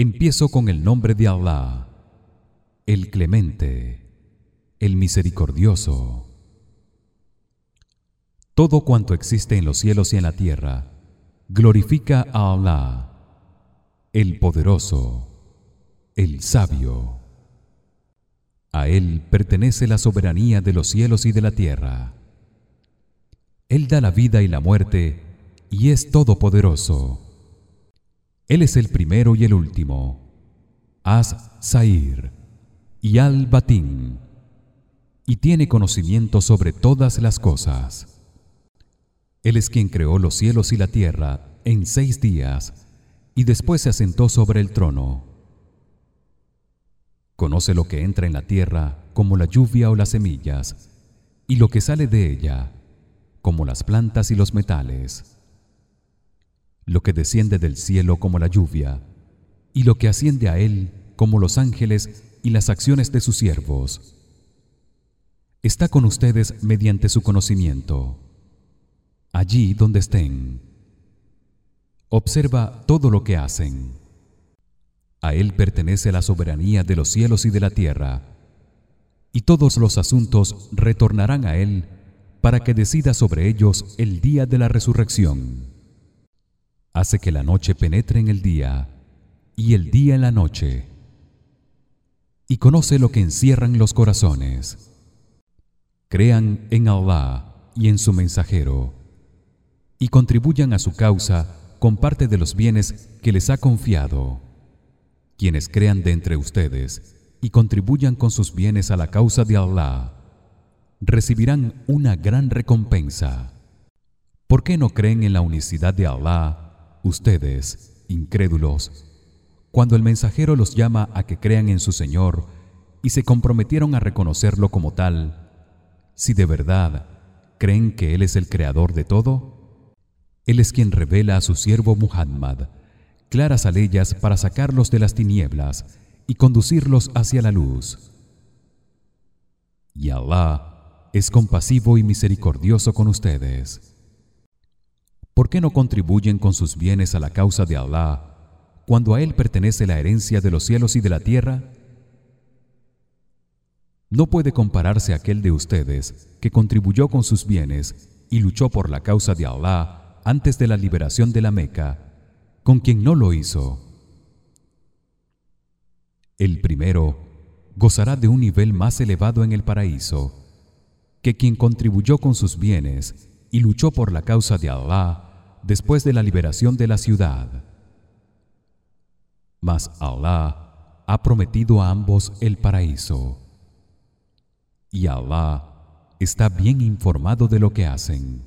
Empiezo con el nombre de Allah, el Clemente, el Misericordioso. Todo cuanto existe en los cielos y en la tierra glorifica a Allah, el Poderoso, el Sabio. A él pertenece la soberanía de los cielos y de la tierra. Él da la vida y la muerte y es todopoderoso. Él es el primero y el último. As Sair y Al Batin y tiene conocimiento sobre todas las cosas. Él es quien creó los cielos y la tierra en seis días y después se asentó sobre el trono. Conoce lo que entra en la tierra como la lluvia o las semillas y lo que sale de ella como las plantas y los metales lo que desciende del cielo como la lluvia y lo que asciende a él como los ángeles y las acciones de sus siervos. Está con ustedes mediante su conocimiento allí donde estén. Observa todo lo que hacen. A él pertenece la soberanía de los cielos y de la tierra y todos los asuntos retornarán a él para que decida sobre ellos el día de la resurrección hace que la noche penetre en el día y el día en la noche. Y conoce lo que encierran los corazones. Crean en Allah y en su mensajero y contribuyan a su causa con parte de los bienes que les ha confiado. Quienes crean de entre ustedes y contribuyan con sus bienes a la causa de Allah recibirán una gran recompensa. ¿Por qué no creen en la unicidad de Allah ustedes incrédulos cuando el mensajero los llama a que crean en su Señor y se comprometieron a reconocerlo como tal si de verdad creen que él es el creador de todo él es quien revela a su siervo Muhammad claras aleyas para sacarlos de las tinieblas y conducirlos hacia la luz. Y Allah es compasivo y misericordioso con ustedes ¿Por qué no contribuyen con sus bienes a la causa de Allah cuando a él pertenece la herencia de los cielos y de la tierra? No puede compararse aquel de ustedes que contribuyó con sus bienes y luchó por la causa de Allah antes de la liberación de la Meca con quien no lo hizo. El primero gozará de un nivel más elevado en el paraíso que quien contribuyó con sus bienes y luchó por la causa de Allah después de la liberación de la ciudad. Mas Allah ha prometido a ambos el paraíso. Y Allah está bien informado de lo que hacen.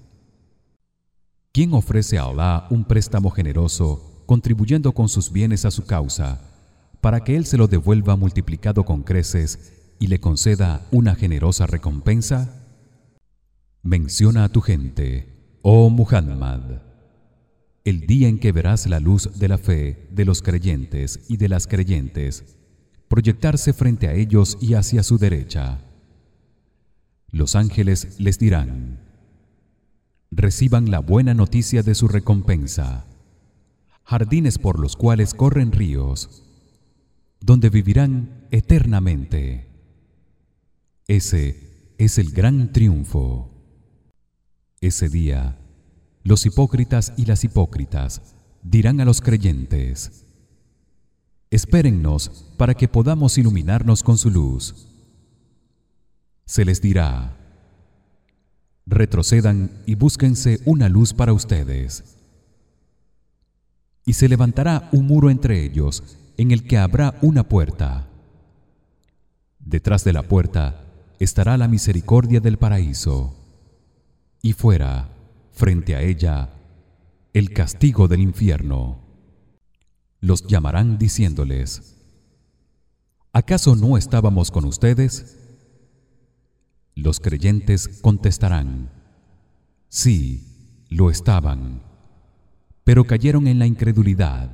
¿Quién ofrece a Allah un préstamo generoso contribuyendo con sus bienes a su causa para que él se lo devuelva multiplicado con creces y le conceda una generosa recompensa? Menciona a tu gente, oh Muhammad el día en que verás la luz de la fe de los creyentes y de las creyentes proyectarse frente a ellos y hacia su derecha. Los ángeles les dirán reciban la buena noticia de su recompensa jardines por los cuales corren ríos donde vivirán eternamente. Ese es el gran triunfo. Ese día los hipócritas y las hipócritas dirán a los creyentes espérennos para que podamos iluminarnos con su luz. Se les dirá retrocedan y búsquense una luz para ustedes. Y se levantará un muro entre ellos en el que habrá una puerta. Detrás de la puerta estará la misericordia del paraíso y fuera frente a ella el castigo del infierno. Los llamarán diciéndoles ¿Acaso no estábamos con ustedes? Los creyentes contestarán Sí, lo estaban pero cayeron en la incredulidad.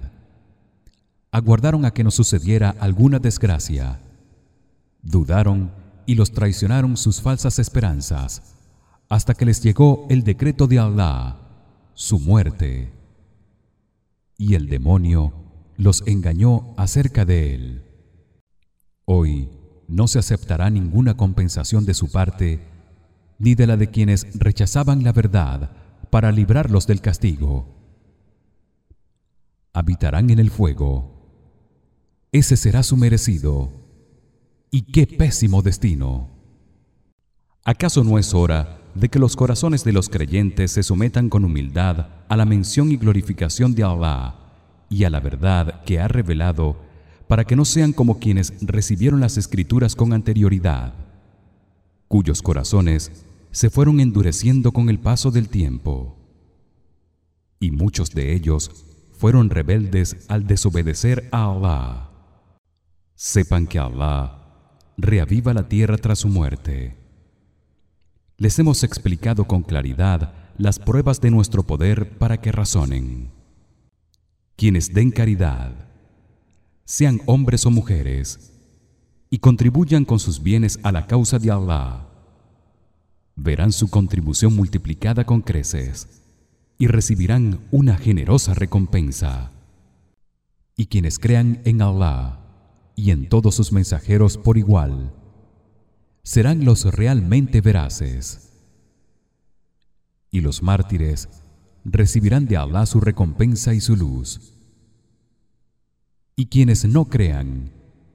Aguardaron a que nos sucediera alguna desgracia. Dudaron y los traicionaron sus falsas esperanzas hasta que les llegó el decreto de Allah, su muerte. Y el demonio los engañó acerca de él. Hoy no se aceptará ninguna compensación de su parte ni de la de quienes rechazaban la verdad para librarlos del castigo. Habitarán en el fuego. Ese será su merecido. Y qué pésimo destino. Acaso no es hora de que los corazones de los creyentes se sometan con humildad a la mención y glorificación de Allah y a la verdad que ha revelado para que no sean como quienes recibieron las escrituras con anterioridad cuyos corazones se fueron endureciendo con el paso del tiempo. Y muchos de ellos fueron rebeldes al desobedecer a Allah sepan que Allah reaviva la tierra tras su muerte les hemos explicado con claridad las pruebas de nuestro poder para que razonen. Quienes den caridad sean hombres o mujeres y contribuyan con sus bienes a la causa de Allah verán su contribución multiplicada con creces y recibirán una generosa recompensa. Y quienes crean en Allah y en todos sus mensajeros por igual serán los realmente veraces. Y los mártires recibirán de Allah su recompensa y su luz. Y quienes no crean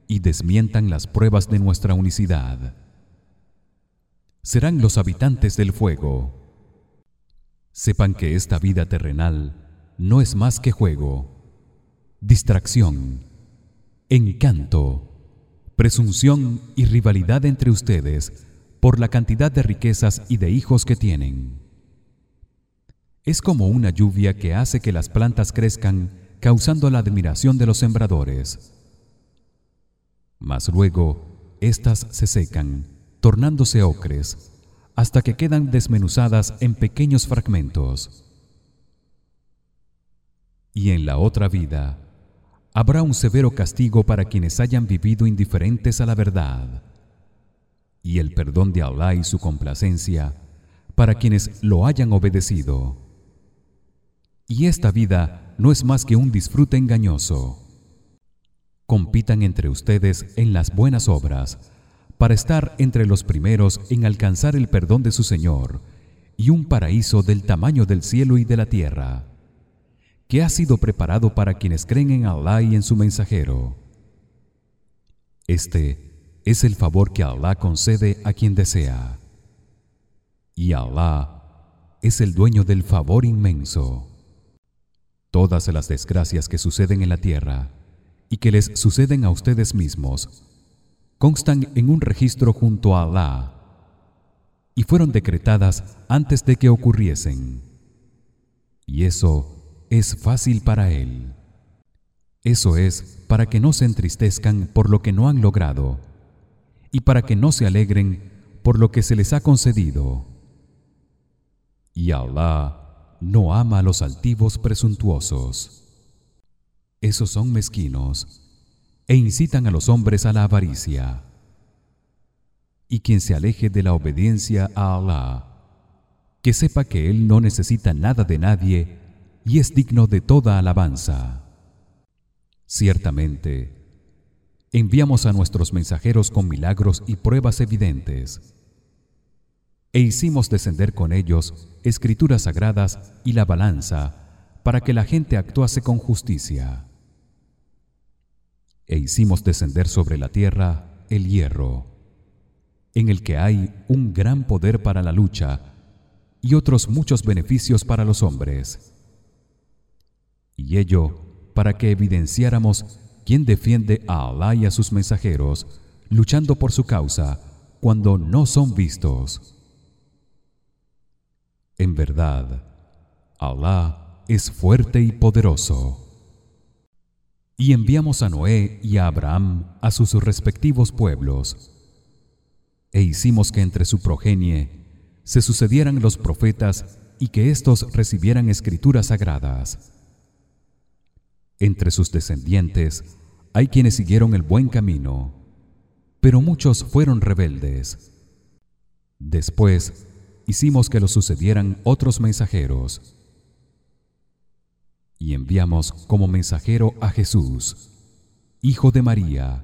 y desmientan las pruebas de nuestra unicidad serán los habitantes del fuego. Sepan que esta vida terrenal no es más que juego distracción encanto presunción y rivalidad entre ustedes por la cantidad de riquezas y de hijos que tienen. Es como una lluvia que hace que las plantas crezcan causando la admiración de los sembradores. Mas luego éstas se secan tornándose ocres hasta que quedan desmenuzadas en pequeños fragmentos. Y en la otra vida habrá un severo castigo para quienes hayan vivido indiferentes a la verdad. Y el perdón de Allah y su complacencia para quienes lo hayan obedecido. Y esta vida no es más que un disfrute engañoso. Compitan entre ustedes en las buenas obras para estar entre los primeros en alcanzar el perdón de su Señor y un paraíso del tamaño del cielo y de la tierra que ha sido preparado para quienes creen en Allah y en su mensajero. Este es el favor que Allah concede a quien desea. Y Allah es el dueño del favor inmenso. Todas las desgracias que suceden en la tierra y que les suceden a ustedes mismos constan en un registro junto a Allah y fueron decretadas antes de que ocurriesen. Y eso es fácil para él. Eso es para que no se entristezcan por lo que no han logrado y para que no se alegren por lo que se les ha concedido. Y Allah no ama a los altivos presuntuosos. Esos son mezquinos e incitan a los hombres a la avaricia. Y quien se aleje de la obediencia a Allah, que sepa que él no necesita nada de nadie y es digno de toda alabanza. Ciertamente, enviamos a nuestros mensajeros con milagros y pruebas evidentes e hicimos descender con ellos escrituras sagradas y la balanza para que la gente actuase con justicia. E hicimos descender sobre la tierra el hierro, en el que hay un gran poder para la lucha y otros muchos beneficios para los hombres y ello para que evidenciáramos quién defiende a Allah y a sus mensajeros luchando por su causa cuando no son vistos. En verdad, Allah es fuerte y poderoso. Y enviamos a Noé y a Abraham a sus respectivos pueblos e hicimos que entre su progenie se sucedieran los profetas y que éstos recibieran escrituras sagradas. Entre sus descendientes hay quienes siguieron el buen camino, pero muchos fueron rebeldes. Después hicimos que lo sucedieran otros mensajeros. y enviamos como mensajero a Jesús hijo de María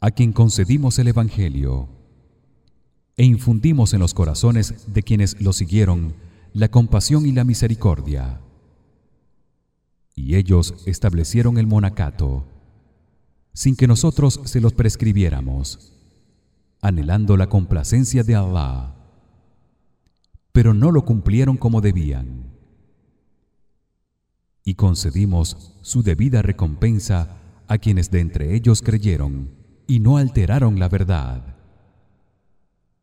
a quien concedimos el evangelio e infundimos en los corazones de quienes lo siguieron la compasión y la misericordia y ellos establecieron el monacato sin que nosotros se los prescribiéramos anhelando la complacencia de Allah pero no lo cumplieron como debían. Y concedimos su debida recompensa a quienes de entre ellos creyeron y no alteraron la verdad.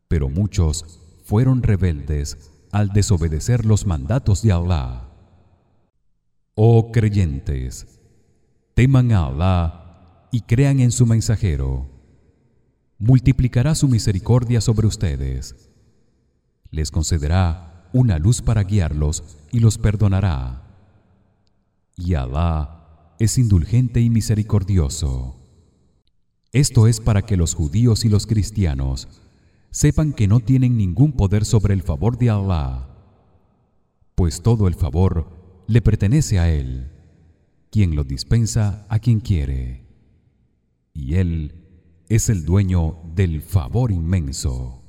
Pero muchos fueron rebeldes al desobedecer los mandatos de Allah oh creyentes teman a Allah y crean en su mensajero. Multiplicará su misericordia sobre ustedes. Les concederá una luz para guiarlos y los perdonará. Y Alá es indulgente y misericordioso. Esto es para que los judíos y los cristianos sepan que no tienen ningún poder sobre el favor de Allah pues todo el favor le pertenece a él quien lo dispensa a quien quiere. Y él es el dueño del favor inmenso